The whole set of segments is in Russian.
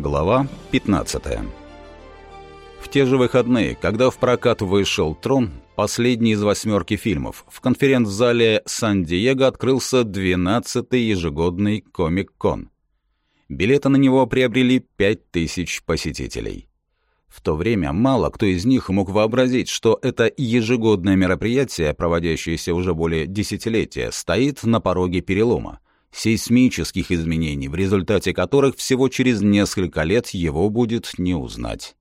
Глава 15 В те же выходные, когда в прокат вышел «Трон», последний из восьмерки фильмов, в конференц-зале Сан-Диего открылся 12-й ежегодный Комик-Кон. Билеты на него приобрели 5000 посетителей. В то время мало кто из них мог вообразить, что это ежегодное мероприятие, проводящееся уже более десятилетия, стоит на пороге перелома — сейсмических изменений, в результате которых всего через несколько лет его будет не узнать.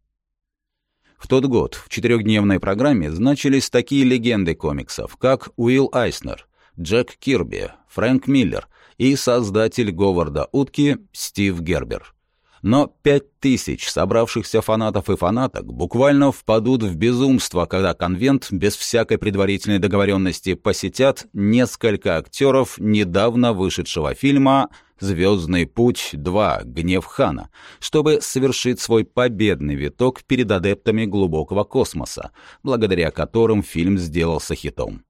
В тот год в четырехдневной программе значились такие легенды комиксов, как Уилл Айснер, Джек Кирби, Фрэнк Миллер и создатель Говарда Утки Стив Гербер. Но пять тысяч собравшихся фанатов и фанаток буквально впадут в безумство, когда конвент без всякой предварительной договоренности посетят несколько актеров недавно вышедшего фильма «Звездный путь 2. Гнев Хана», чтобы совершить свой победный виток перед адептами глубокого космоса, благодаря которым фильм сделался хитом.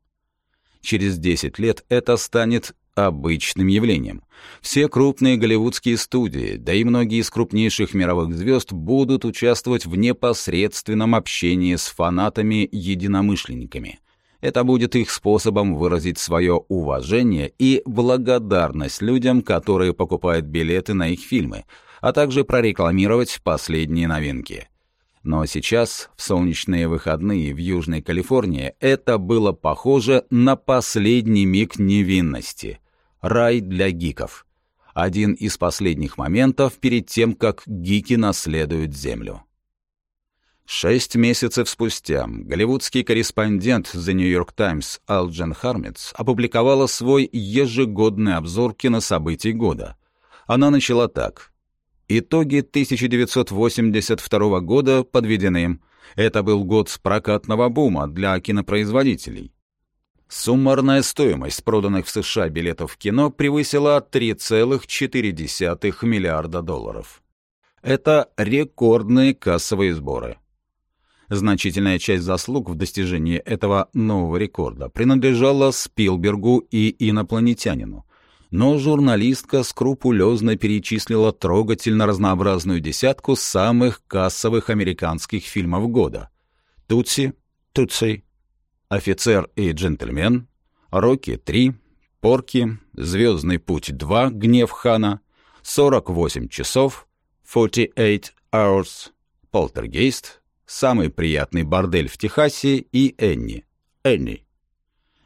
Через 10 лет это станет обычным явлением. Все крупные голливудские студии, да и многие из крупнейших мировых звезд будут участвовать в непосредственном общении с фанатами-единомышленниками. Это будет их способом выразить свое уважение и благодарность людям, которые покупают билеты на их фильмы, а также прорекламировать последние новинки. Но сейчас, в солнечные выходные в Южной Калифорнии, это было похоже на последний миг невинности — Рай для гиков. Один из последних моментов перед тем, как гики наследуют Землю. Шесть месяцев спустя голливудский корреспондент The New York Times Алджен Хармитс опубликовала свой ежегодный обзор кинособытий года. Она начала так. Итоги 1982 года подведены. Это был год прокатного бума для кинопроизводителей. Суммарная стоимость проданных в США билетов в кино превысила 3,4 миллиарда долларов. Это рекордные кассовые сборы. Значительная часть заслуг в достижении этого нового рекорда принадлежала Спилбергу и инопланетянину. Но журналистка скрупулезно перечислила трогательно разнообразную десятку самых кассовых американских фильмов года. «Тутси», «Тутси», «Офицер и джентльмен», «Рокки 3», «Порки», «Звездный путь 2. Гнев Хана», «48 часов», «48 hours», «Полтергейст», «Самый приятный бордель в Техасе» и «Энни». «Энни».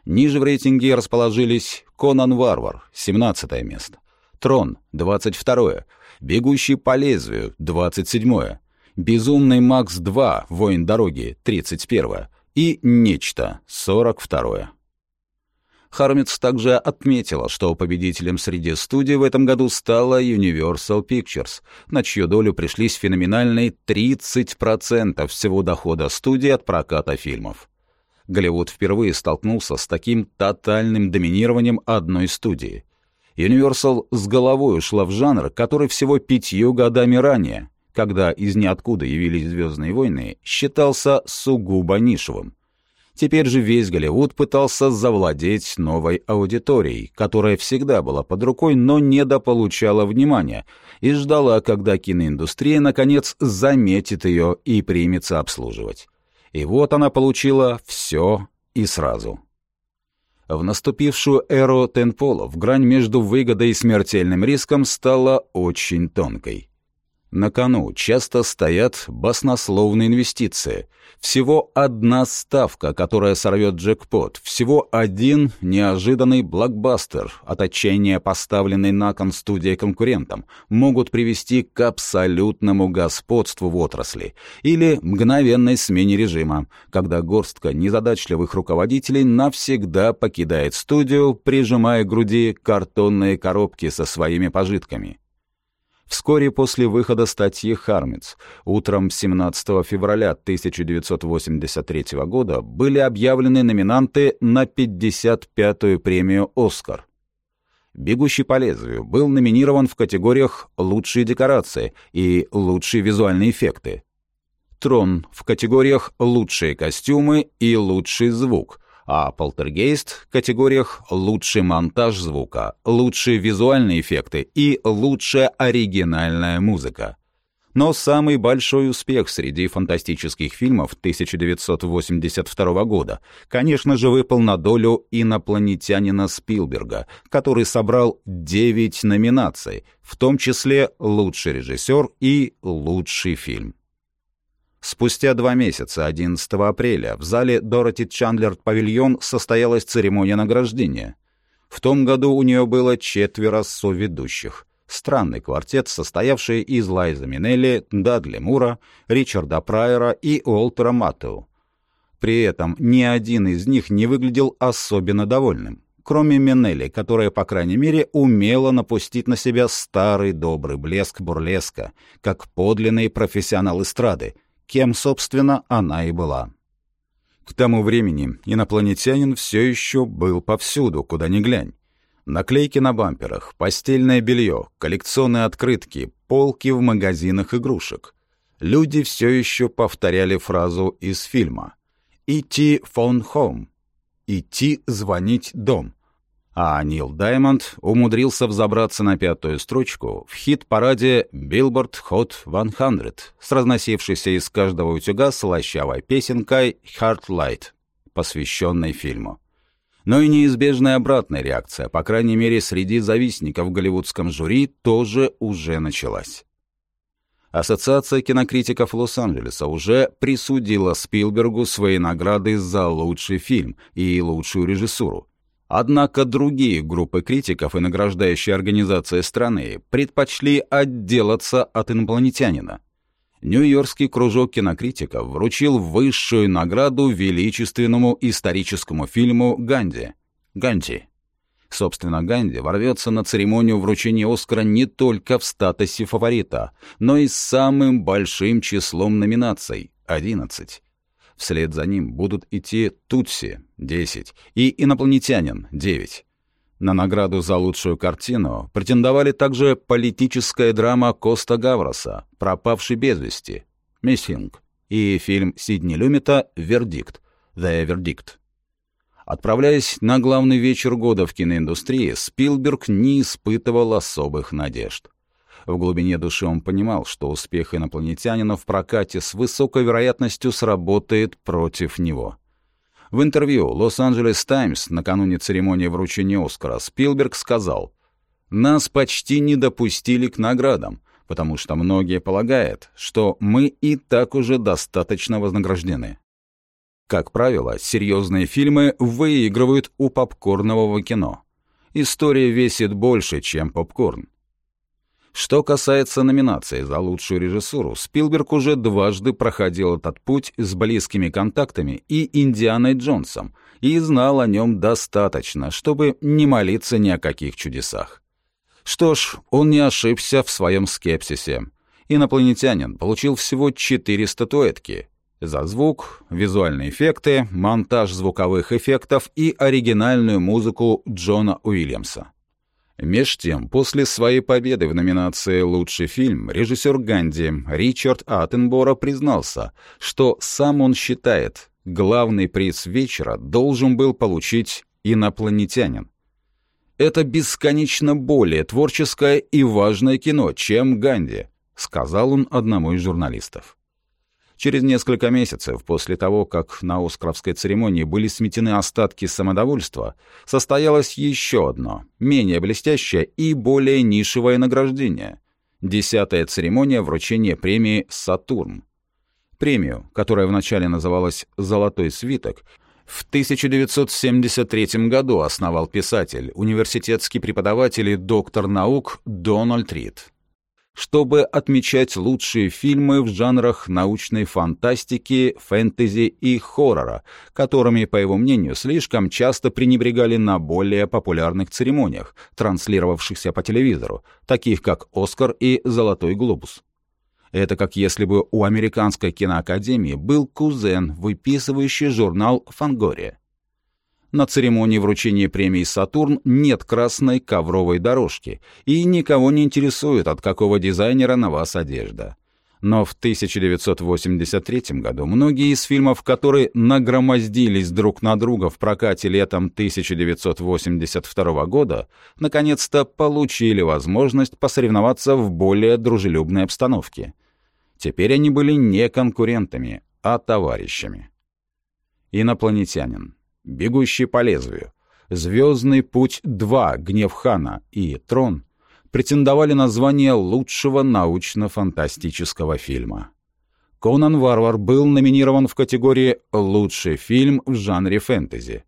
Ниже в рейтинге расположились «Конан Варвар» — 17 место, «Трон» — 22 «Бегущий по лезвию» — 27 «Безумный Макс 2. Воин дороги» — 31 и «Нечто» 42 Хармитс также отметила, что победителем среди студий в этом году стала Universal Pictures, на чью долю пришлись феноменальные 30% всего дохода студии от проката фильмов. Голливуд впервые столкнулся с таким тотальным доминированием одной студии. Universal с головой ушла в жанр, который всего пятью годами ранее когда из ниоткуда явились «Звездные войны», считался сугубо нишевым. Теперь же весь Голливуд пытался завладеть новой аудиторией, которая всегда была под рукой, но недополучала внимания, и ждала, когда киноиндустрия, наконец, заметит ее и примется обслуживать. И вот она получила все и сразу. В наступившую эру тенполов грань между выгодой и смертельным риском стала очень тонкой. На кону часто стоят баснословные инвестиции. Всего одна ставка, которая сорвет джекпот. Всего один неожиданный блокбастер, от отчаяния поставленный на кон студией конкурентам, могут привести к абсолютному господству в отрасли или мгновенной смене режима, когда горстка незадачливых руководителей навсегда покидает студию, прижимая к груди картонные коробки со своими пожитками. Вскоре после выхода статьи «Хармиц» утром 17 февраля 1983 года были объявлены номинанты на 55-ю премию «Оскар». «Бегущий по лезвию» был номинирован в категориях «Лучшие декорации» и «Лучшие визуальные эффекты». «Трон» в категориях «Лучшие костюмы» и «Лучший звук», а «Полтергейст» в категориях «Лучший монтаж звука», «Лучшие визуальные эффекты» и «Лучшая оригинальная музыка». Но самый большой успех среди фантастических фильмов 1982 года, конечно же, выпал на долю инопланетянина Спилберга, который собрал 9 номинаций, в том числе «Лучший режиссер» и «Лучший фильм». Спустя два месяца, 11 апреля, в зале Дороти Чандлер Павильон состоялась церемония награждения. В том году у нее было четверо соведущих — странный квартет, состоявший из Лайза Минелли, Дадли Мура, Ричарда Прайера и Уолтера Маттеу. При этом ни один из них не выглядел особенно довольным, кроме Минелли, которая, по крайней мере, умела напустить на себя старый добрый блеск бурлеска, как подлинный профессионал эстрады, кем, собственно, она и была. К тому времени инопланетянин все еще был повсюду, куда ни глянь. Наклейки на бамперах, постельное белье, коллекционные открытки, полки в магазинах игрушек. Люди все еще повторяли фразу из фильма «Идти фон home» «Идти звонить дом». А Нил Даймонд умудрился взобраться на пятую строчку в хит-параде Billboard Hot 100 с разносившейся из каждого утюга слащавой песенкой «Heart Light», посвященной фильму но и неизбежная обратная реакция, по крайней мере, среди завистников в голливудском жюри, тоже уже началась. Ассоциация кинокритиков Лос-Анджелеса уже присудила Спилбергу свои награды за лучший фильм и лучшую режиссуру. Однако другие группы критиков и награждающие организации страны предпочли отделаться от инопланетянина. Нью-Йоркский кружок кинокритиков вручил высшую награду величественному историческому фильму «Ганди». «Ганди». Собственно, Ганди ворвется на церемонию вручения Оскара не только в статусе фаворита, но и с самым большим числом номинаций — 11. Вслед за ним будут идти «Тутси» — 10 и «Инопланетянин» — 9. На награду за лучшую картину претендовали также политическая драма Коста Гавроса «Пропавший без вести» «Миссинг» и фильм Сидни Люмита «Вердикт» «The Verdict». Отправляясь на главный вечер года в киноиндустрии, Спилберг не испытывал особых надежд. В глубине души он понимал, что успех инопланетянина в прокате с высокой вероятностью сработает против него — в интервью «Лос-Анджелес Таймс» накануне церемонии вручения Оскара Спилберг сказал «Нас почти не допустили к наградам, потому что многие полагают, что мы и так уже достаточно вознаграждены». Как правило, серьезные фильмы выигрывают у попкорнового кино. История весит больше, чем попкорн. Что касается номинации за лучшую режиссуру, Спилберг уже дважды проходил этот путь с близкими контактами и Индианой Джонсом и знал о нем достаточно, чтобы не молиться ни о каких чудесах. Что ж, он не ошибся в своем скепсисе. Инопланетянин получил всего четыре статуэтки за звук, визуальные эффекты, монтаж звуковых эффектов и оригинальную музыку Джона Уильямса. Меж тем, после своей победы в номинации «Лучший фильм» режиссер Ганди Ричард Аттенбора признался, что сам он считает, главный приз вечера должен был получить инопланетянин. «Это бесконечно более творческое и важное кино, чем Ганди», — сказал он одному из журналистов. Через несколько месяцев после того, как на Оскаровской церемонии были сметены остатки самодовольства, состоялось еще одно, менее блестящее и более нишевое награждение — десятая церемония вручения премии «Сатурн». Премию, которая вначале называлась «Золотой свиток», в 1973 году основал писатель, университетский преподаватель и доктор наук Дональд Рид чтобы отмечать лучшие фильмы в жанрах научной фантастики, фэнтези и хоррора, которыми, по его мнению, слишком часто пренебрегали на более популярных церемониях, транслировавшихся по телевизору, таких как «Оскар» и «Золотой глобус». Это как если бы у Американской киноакадемии был кузен, выписывающий журнал «Фангория». На церемонии вручения премии «Сатурн» нет красной ковровой дорожки, и никого не интересует, от какого дизайнера на вас одежда. Но в 1983 году многие из фильмов, которые нагромоздились друг на друга в прокате летом 1982 года, наконец-то получили возможность посоревноваться в более дружелюбной обстановке. Теперь они были не конкурентами, а товарищами. Инопланетянин, бегущий по лезвию, «Звездный путь 2. Гнев Хана» и «Трон» претендовали на звание лучшего научно-фантастического фильма. «Конан Варвар» был номинирован в категории «Лучший фильм в жанре фэнтези»,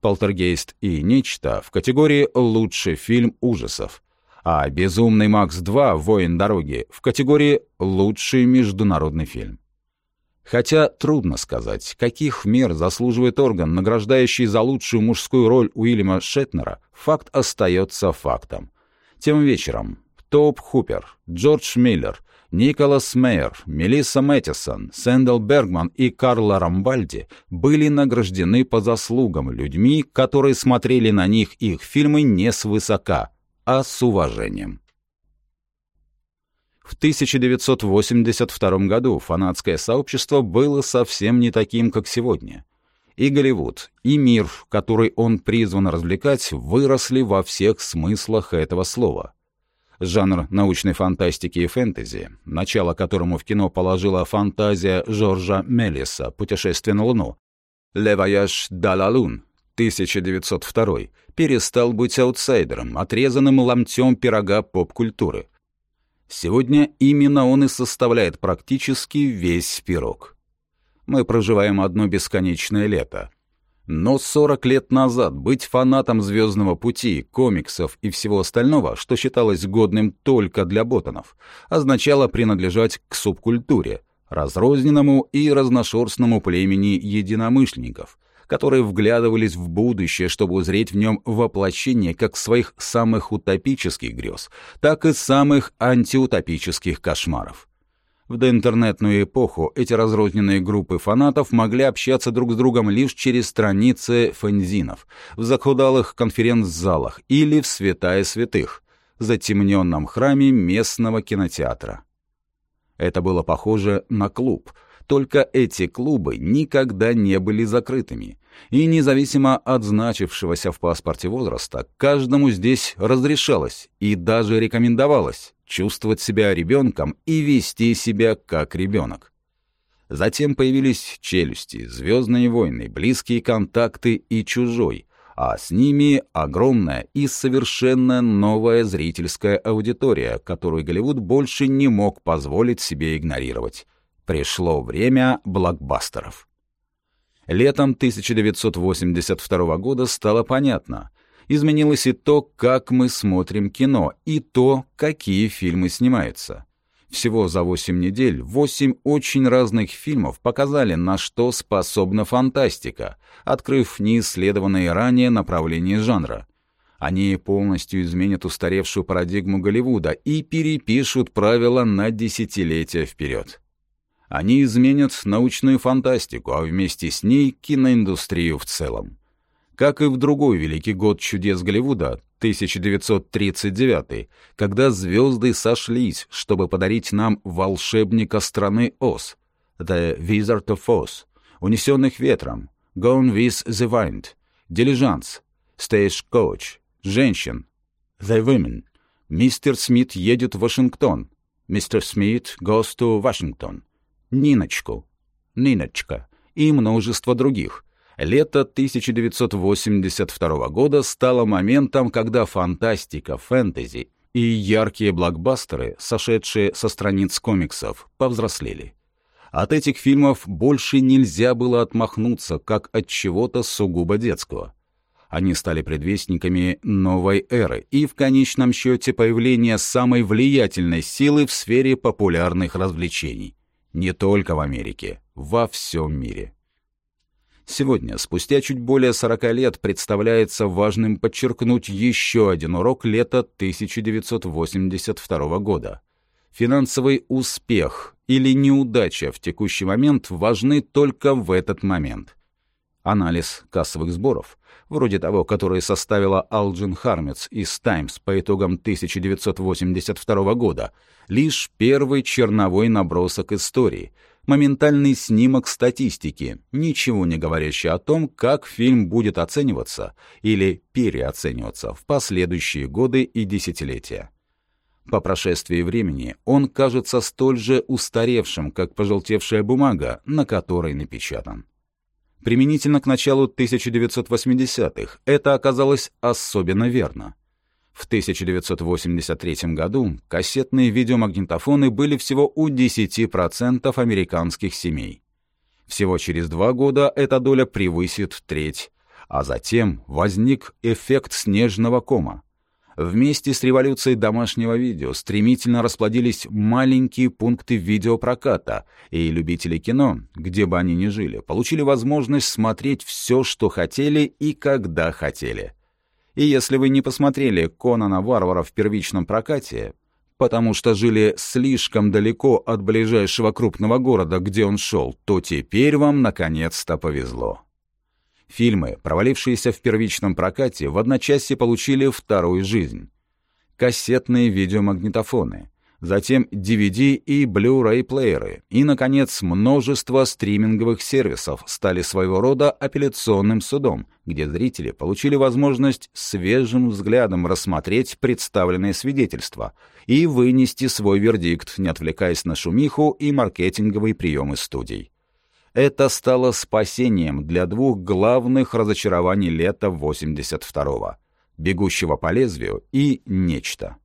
«Полтергейст» и «Нечто» в категории «Лучший фильм ужасов», а «Безумный Макс 2. Воин дороги» в категории «Лучший международный фильм». Хотя трудно сказать, каких мер заслуживает орган, награждающий за лучшую мужскую роль Уильяма Шетнера, факт остается фактом. Тем вечером Топ Хупер, Джордж Миллер, Николас Мейер, Мелисса Мэттисон, Сэндл Бергман и Карла Рамбальди были награждены по заслугам людьми, которые смотрели на них их фильмы не свысока, а с уважением. В 1982 году фанатское сообщество было совсем не таким, как сегодня. И Голливуд, и мир, который он призван развлекать, выросли во всех смыслах этого слова. Жанр научной фантастики и фэнтези, начало которому в кино положила фантазия Жоржа Меллиса «Путешествие на Луну», «Le Voyage de la Lune» 1902, перестал быть аутсайдером, отрезанным ломтем пирога поп-культуры. Сегодня именно он и составляет практически весь пирог. Мы проживаем одно бесконечное лето. Но 40 лет назад быть фанатом «Звездного пути», комиксов и всего остального, что считалось годным только для ботанов, означало принадлежать к субкультуре, разрозненному и разношерстному племени единомышленников — которые вглядывались в будущее, чтобы узреть в нем воплощение как своих самых утопических грез, так и самых антиутопических кошмаров. В доинтернетную эпоху эти разрозненные группы фанатов могли общаться друг с другом лишь через страницы фэнзинов, в захудалых конференц-залах или в святая святых, затемненном храме местного кинотеатра. Это было похоже на клуб, только эти клубы никогда не были закрытыми, и независимо от значившегося в паспорте возраста, каждому здесь разрешалось и даже рекомендовалось чувствовать себя ребенком и вести себя как ребенок. Затем появились челюсти, звездные войны, близкие контакты и чужой, а с ними огромная и совершенно новая зрительская аудитория, которую Голливуд больше не мог позволить себе игнорировать. Пришло время блокбастеров. Летом 1982 года стало понятно. Изменилось и то, как мы смотрим кино, и то, какие фильмы снимаются. Всего за 8 недель 8 очень разных фильмов показали, на что способна фантастика, открыв неисследованные ранее направления жанра. Они полностью изменят устаревшую парадигму Голливуда и перепишут правила на десятилетия вперед. Они изменят научную фантастику, а вместе с ней киноиндустрию в целом. Как и в другой великий год чудес Голливуда, 1939, когда звезды сошлись, чтобы подарить нам волшебника страны Оз, The Wizard of Oz, унесенных ветром, Gone with the Wind, Дилижанс, Stagecoach, Женщин, The Women, Мистер Смит едет в Вашингтон, Мистер Смит goes to Washington, Ниночку, Ниночка и множество других. Лето 1982 года стало моментом, когда фантастика, фэнтези и яркие блокбастеры, сошедшие со страниц комиксов, повзрослели. От этих фильмов больше нельзя было отмахнуться, как от чего-то сугубо детского. Они стали предвестниками новой эры и, в конечном счете, появления самой влиятельной силы в сфере популярных развлечений. Не только в Америке, во всем мире. Сегодня, спустя чуть более 40 лет, представляется важным подчеркнуть еще один урок лета 1982 года. Финансовый успех или неудача в текущий момент важны только в этот момент. Анализ кассовых сборов, вроде того, который составила Алджин Хармец из «Таймс» по итогам 1982 года, лишь первый черновой набросок истории, моментальный снимок статистики, ничего не говорящий о том, как фильм будет оцениваться или переоцениваться в последующие годы и десятилетия. По прошествии времени он кажется столь же устаревшим, как пожелтевшая бумага, на которой напечатан. Применительно к началу 1980-х это оказалось особенно верно. В 1983 году кассетные видеомагнитофоны были всего у 10% американских семей. Всего через два года эта доля превысит треть, а затем возник эффект снежного кома. Вместе с революцией домашнего видео стремительно расплодились маленькие пункты видеопроката, и любители кино, где бы они ни жили, получили возможность смотреть все, что хотели и когда хотели. И если вы не посмотрели «Конана Варвара» в первичном прокате, потому что жили слишком далеко от ближайшего крупного города, где он шел, то теперь вам наконец-то повезло. Фильмы, провалившиеся в первичном прокате, в одночасье получили вторую жизнь. Кассетные видеомагнитофоны, затем DVD и Blu-ray плееры и, наконец, множество стриминговых сервисов стали своего рода апелляционным судом, где зрители получили возможность свежим взглядом рассмотреть представленные свидетельства и вынести свой вердикт, не отвлекаясь на шумиху и маркетинговые приемы студий. Это стало спасением для двух главных разочарований лета 82-го — «Бегущего по лезвию» и «Нечто».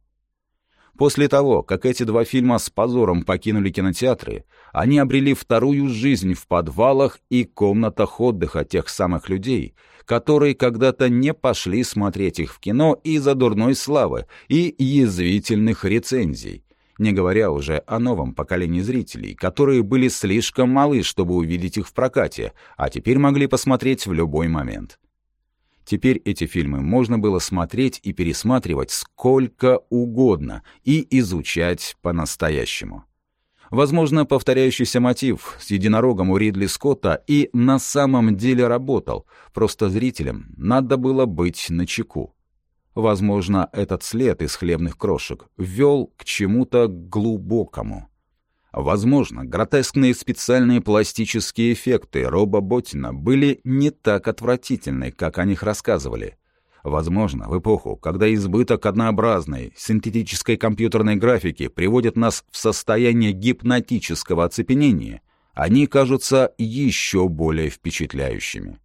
После того, как эти два фильма с позором покинули кинотеатры, они обрели вторую жизнь в подвалах и комнатах отдыха тех самых людей, которые когда-то не пошли смотреть их в кино из-за дурной славы и язвительных рецензий, не говоря уже о новом поколении зрителей, которые были слишком малы, чтобы увидеть их в прокате, а теперь могли посмотреть в любой момент. Теперь эти фильмы можно было смотреть и пересматривать сколько угодно и изучать по-настоящему. Возможно, повторяющийся мотив с единорогом у Ридли Скотта и на самом деле работал, просто зрителям надо было быть начеку. Возможно, этот след из хлебных крошек вел к чему-то глубокому. Возможно, гротескные специальные пластические эффекты Роба Боттина были не так отвратительны, как о них рассказывали. Возможно, в эпоху, когда избыток однообразной синтетической компьютерной графики приводит нас в состояние гипнотического оцепенения, они кажутся еще более впечатляющими.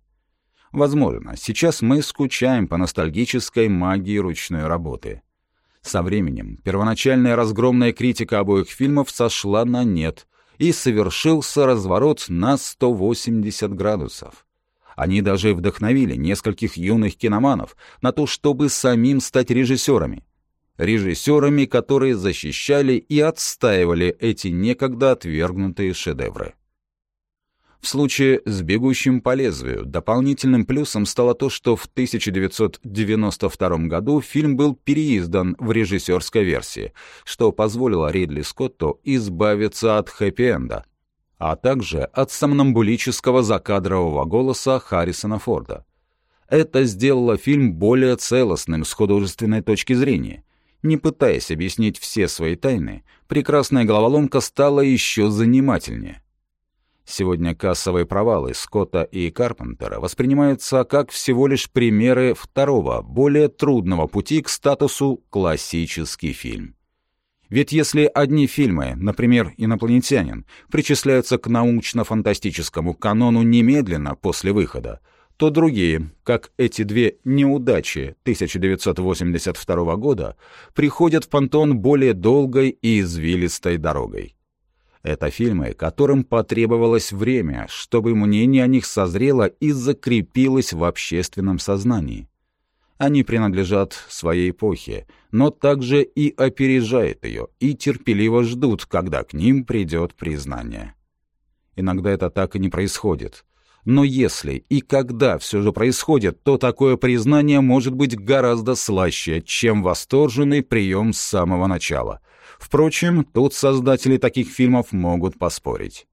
Возможно, сейчас мы скучаем по ностальгической магии ручной работы. Со временем первоначальная разгромная критика обоих фильмов сошла на нет, и совершился разворот на 180 градусов. Они даже вдохновили нескольких юных киноманов на то, чтобы самим стать режиссерами. Режиссерами, которые защищали и отстаивали эти некогда отвергнутые шедевры. В случае с «Бегущим по лезвию» дополнительным плюсом стало то, что в 1992 году фильм был переиздан в режиссерской версии, что позволило Ридли Скотту избавиться от хэппи-энда, а также от сомнамбулического закадрового голоса Харрисона Форда. Это сделало фильм более целостным с художественной точки зрения. Не пытаясь объяснить все свои тайны, прекрасная головоломка стала еще занимательнее. Сегодня кассовые провалы Скотта и Карпентера воспринимаются как всего лишь примеры второго, более трудного пути к статусу «классический фильм». Ведь если одни фильмы, например, «Инопланетянин», причисляются к научно-фантастическому канону немедленно после выхода, то другие, как эти две неудачи 1982 года, приходят в понтон более долгой и извилистой дорогой. Это фильмы, которым потребовалось время, чтобы мнение о них созрело и закрепилось в общественном сознании. Они принадлежат своей эпохе, но также и опережают ее, и терпеливо ждут, когда к ним придет признание. Иногда это так и не происходит. Но если и когда все же происходит, то такое признание может быть гораздо слаще, чем восторженный прием с самого начала — Впрочем, тут создатели таких фильмов могут поспорить.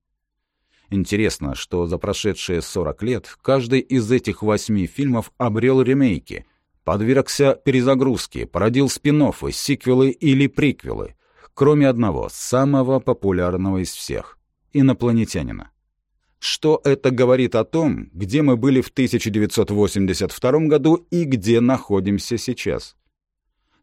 Интересно, что за прошедшие 40 лет каждый из этих восьми фильмов обрел ремейки, подвергся перезагрузке, породил спин сиквелы или приквелы, кроме одного, самого популярного из всех — «Инопланетянина». Что это говорит о том, где мы были в 1982 году и где находимся сейчас?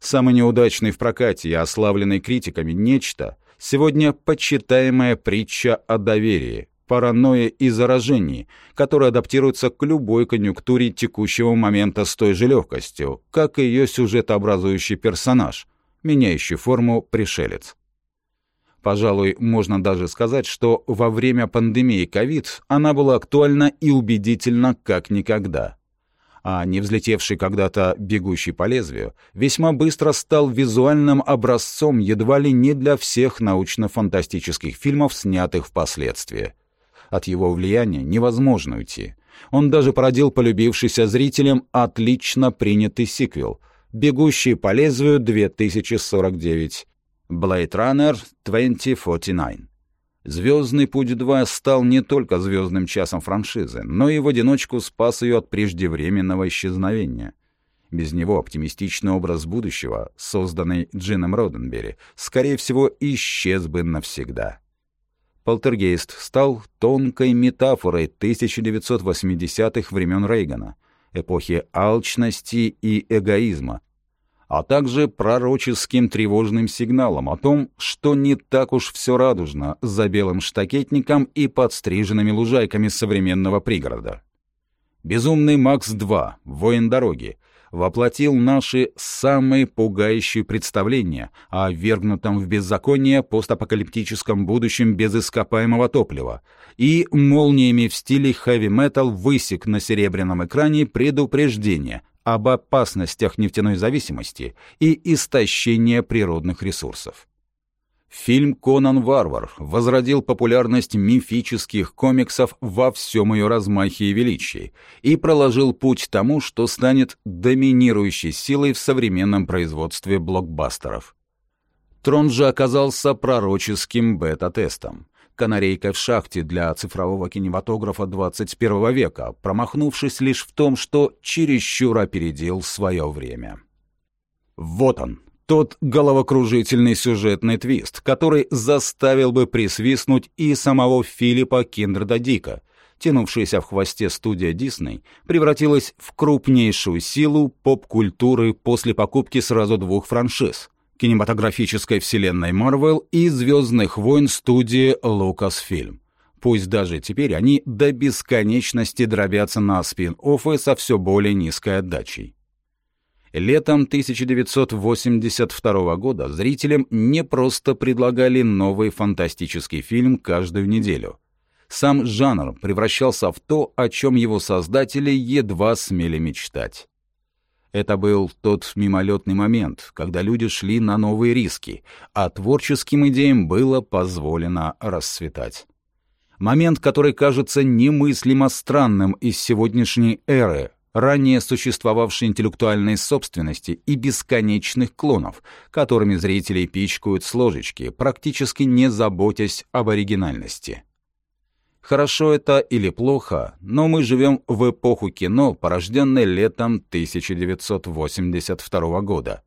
Самый неудачный в прокате и ославленный критиками «Нечто» сегодня почитаемая притча о доверии, паранойе и заражении, которая адаптируется к любой конъюнктуре текущего момента с той же легкостью, как и ее сюжетообразующий персонаж, меняющий форму пришелец. Пожалуй, можно даже сказать, что во время пандемии ковид она была актуальна и убедительна как никогда. А не взлетевший когда-то «Бегущий по лезвию» весьма быстро стал визуальным образцом едва ли не для всех научно-фантастических фильмов, снятых впоследствии. От его влияния невозможно уйти. Он даже породил полюбившийся зрителям отлично принятый сиквел «Бегущий по лезвию 2049» Blade Runner 2049. «Звездный путь 2» стал не только звездным часом франшизы, но и в одиночку спас ее от преждевременного исчезновения. Без него оптимистичный образ будущего, созданный Джином Роденбери, скорее всего, исчез бы навсегда. «Полтергейст» стал тонкой метафорой 1980-х времен Рейгана, эпохи алчности и эгоизма, а также пророческим тревожным сигналом о том, что не так уж все радужно за белым штакетником и подстриженными лужайками современного пригорода. «Безумный Макс-2. Воин дороги» воплотил наши самые пугающие представления о вергнутом в беззаконие постапокалиптическом будущем без ископаемого топлива и молниями в стиле хэви-метал высек на серебряном экране предупреждение об опасностях нефтяной зависимости и истощения природных ресурсов. Фильм «Конан Варвар» возродил популярность мифических комиксов во всем ее размахе и величии и проложил путь тому, что станет доминирующей силой в современном производстве блокбастеров. Трон же оказался пророческим бета-тестом канарейкой в шахте для цифрового кинематографа 21 века, промахнувшись лишь в том, что чересчур опередил свое время. Вот он, тот головокружительный сюжетный твист, который заставил бы присвистнуть и самого Филиппа Киндерда Дика. Тянувшаяся в хвосте студия Дисней превратилась в крупнейшую силу поп-культуры после покупки сразу двух франшиз кинематографической вселенной Marvel и «Звездных войн» студии Lucasfilm. Пусть даже теперь они до бесконечности дробятся на спин-оффы со все более низкой отдачей. Летом 1982 года зрителям не просто предлагали новый фантастический фильм каждую неделю. Сам жанр превращался в то, о чем его создатели едва смели мечтать. Это был тот мимолетный момент, когда люди шли на новые риски, а творческим идеям было позволено расцветать. Момент, который кажется немыслимо странным из сегодняшней эры, ранее существовавшей интеллектуальной собственности и бесконечных клонов, которыми зрители пичкают с ложечки, практически не заботясь об оригинальности. Хорошо это или плохо, но мы живем в эпоху кино, порожденной летом 1982 года.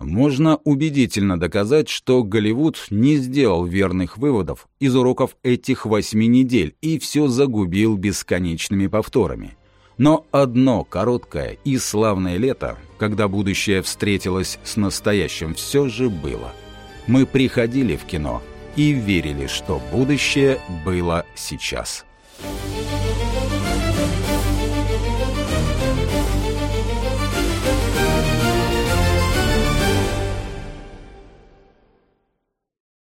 Можно убедительно доказать, что Голливуд не сделал верных выводов из уроков этих восьми недель и все загубил бесконечными повторами. Но одно короткое и славное лето, когда будущее встретилось с настоящим, все же было. Мы приходили в кино — и верили, что будущее было сейчас. Thank